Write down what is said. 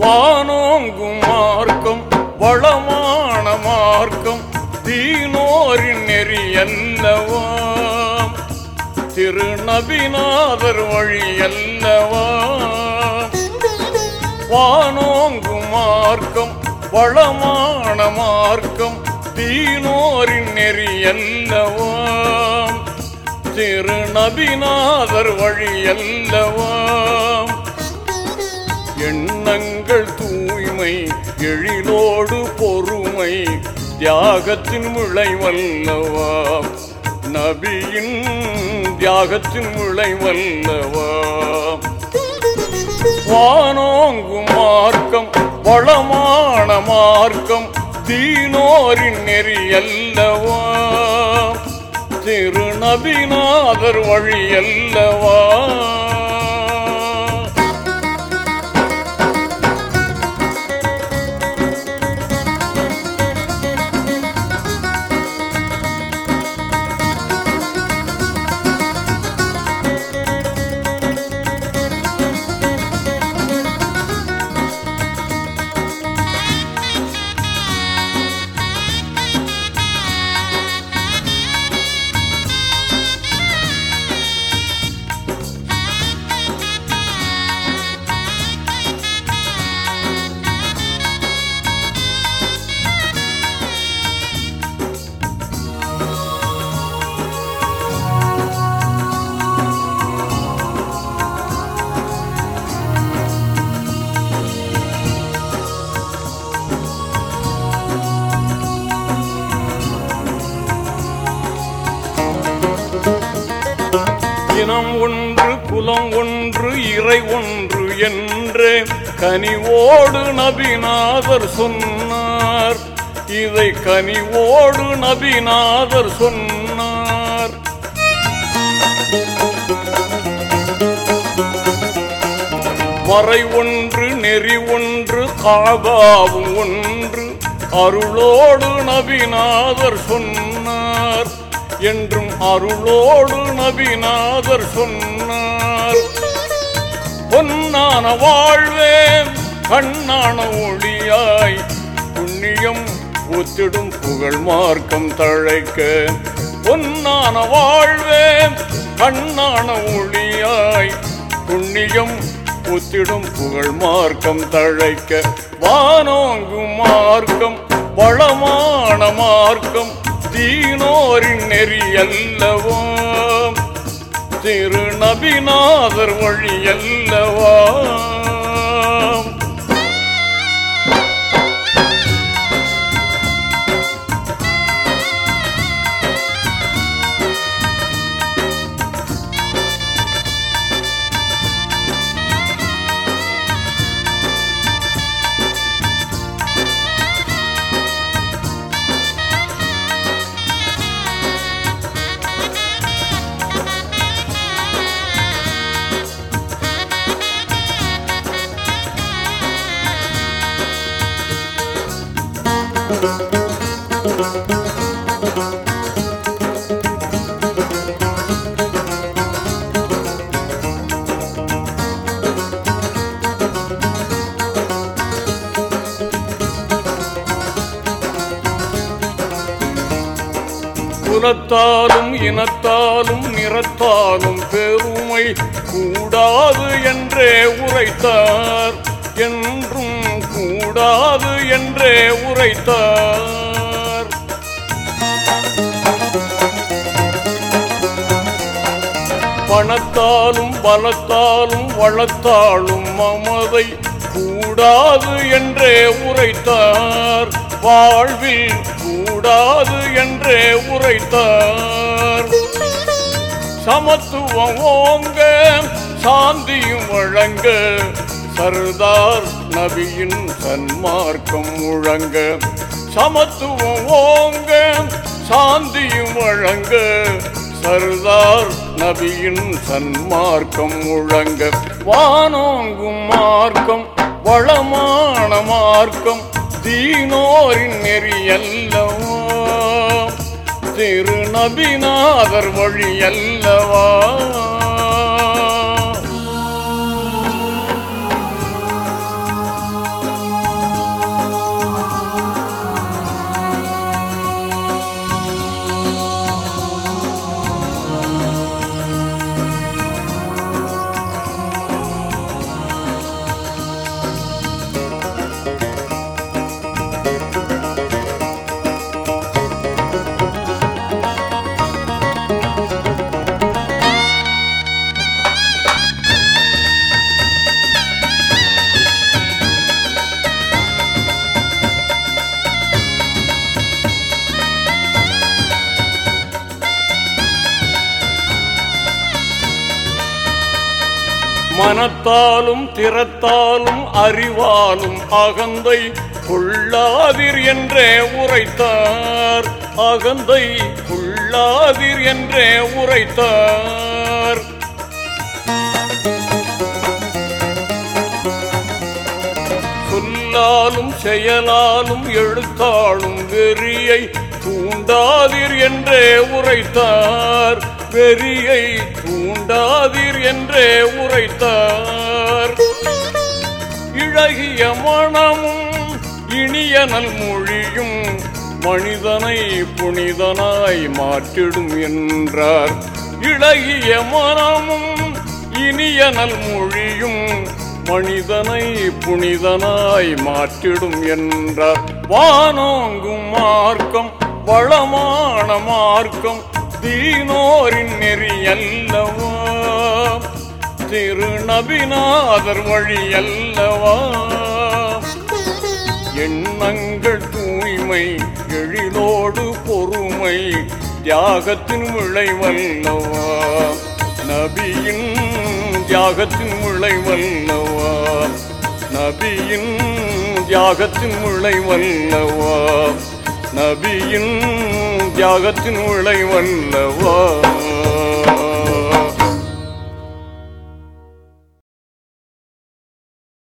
வானோங்கும் மார்க்கம் வளமான மார்க்கம் தீனோரின் நெறி அல்லவாம். திருநபிநாதர் வழி அல்லவாம். வானோங்கும் மார்க்கம் வளமான மார்க்கம் தீனோரின் நெறி அல்லவா? திருநபிநாதர் வழி அல்லவா? எண்ணங்கள் தூய்மை எழிலோடு பொறுமை தியாகத்தின் விளைவல்லவா? நபியின் தியாகத்தின் விளைவல்லவா? வானோங்கும் மார்க்கம் வளமான மார்க்கம் தீனோரின் நெறி அல்லவா திருநபிநாதர் வழி இனம் ஒன்று குலம் ஒன்று இறை ஒன்று என்று கனிவோடு நபிநாதர் சொன்னார். இதை கனிவோடு நபிநாதர் சொன்னார். மறை ஒன்று நெறி ஒன்று காபாவும் ஒன்று அருளோடு நபிநாதர் சொன்னார். என்றும் அருளோடு நபிநாதர் சொன்னார். பொன்னான வாழ்வே கண்ணான ஒளியாய் புண்ணியம் ஒத்திடும் புகழ் மார்க்கம் தழைக்க. பொன்னான வாழ்வே கண்ணான ஒளியாய் புண்ணியம் ஒத்திடும் புகழ் மார்க்கம் தழைக்க. வானோங்கும் மார்க்கம் வளமான மார்க்கம் தீனோரின் நெறி அல்லவா? திருநபிநாதர் வழி குலத்தாலும் இனத்தாலும் நிறத்தாலும் பெருமை கூடாது என்றே உரைத்தார் என்றும் கூடாது என்றே உரைத்தார். பணத்தாலும் பலத்தாலும் வளத்தாலும் மமதை கூடாது என்றே உரைத்தார். வாழ்வில் கூடாது என்றே உரைத்தார். சமத்துவம் ஓங்க சாந்தியும் வழங்க சர்தார் நபியின் சன்மார்க்கம் முழங்க சமத்துவம் ஓங்க சாந்தியும் வழங்க சர்தார் நபியின் சன்மார்க்கம் முழங்க. வானோங்கும் மார்க்கம் வளமான மார்க்கம் தீனோரின் நெறியல்லவா? திருநபிநாதர் வழியல்லவா? மனத்தாலும் திறத்தாலும் அறிவாலும் அகந்தை கொள்ளாதிர் என்றே உரைத்தார். அகந்தை கொள்ளாதிர் என்றே உரைத்தார். சொல்லாலும் செயலாலும் எழுத்தாலும் வெறியை தூண்டாதிர் என்றே உரைத்தார். வெறியை தூண்டாதீர் என்றே உரைத்தார். இழகிய மனமும் இனிய நல்மொழியும் மனிதனை புனிதனாய் மாற்றிடும் என்றார். இழகிய மனமும் இனிய நல்மொழியும் மனிதனை புனிதனாய் மாற்றிடும் என்றார். வானோங்கும் மார்க்கம் வளமான மார்க்கம் தீனோரின் நெறி அல்லவா திருநபிநாதர் வழி அல்லவா எண்ணங்கள் தூய்மை எழிலோடு பொறுமை தியாகத்தின் விளைவல்லவா நபியின் தியாகத்தின் விளைவல்லவா நபியின் தியாகத்தின் விளைவல்லவா நபியின் தியாகத்தின் உழை வல்லவா?